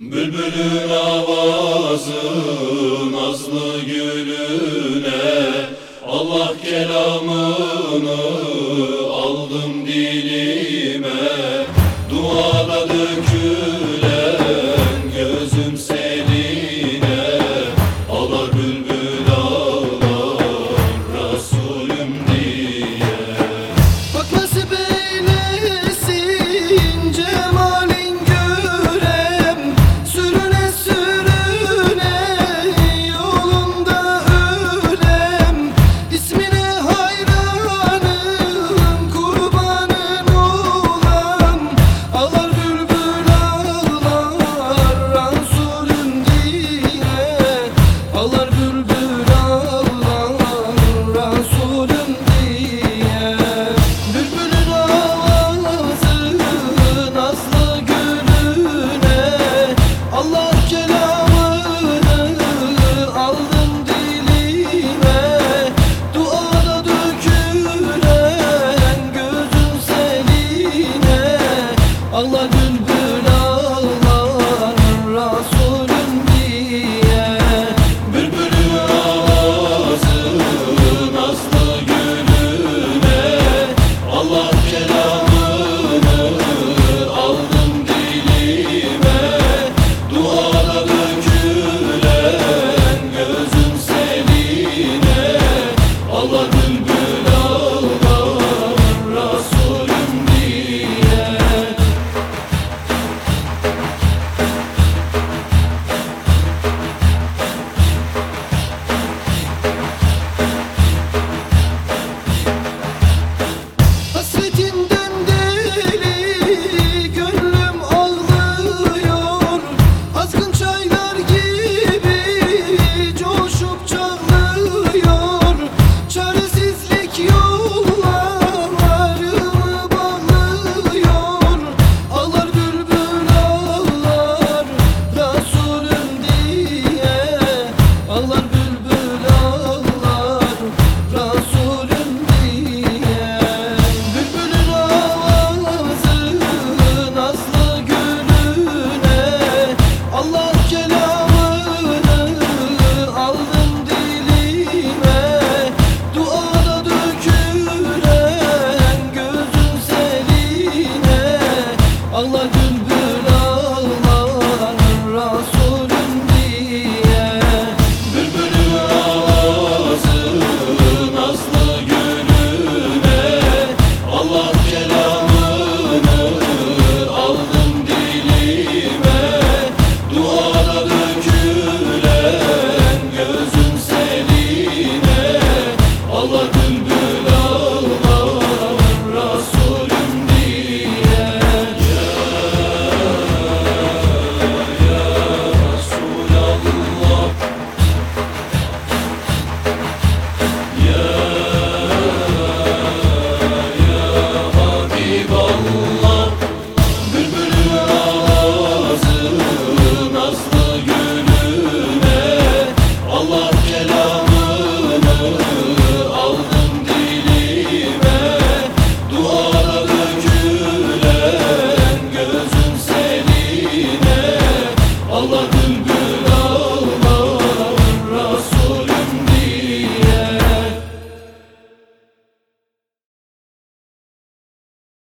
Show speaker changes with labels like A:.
A: Bülbülün avazı nazlı gülüne Allah kelamını Allah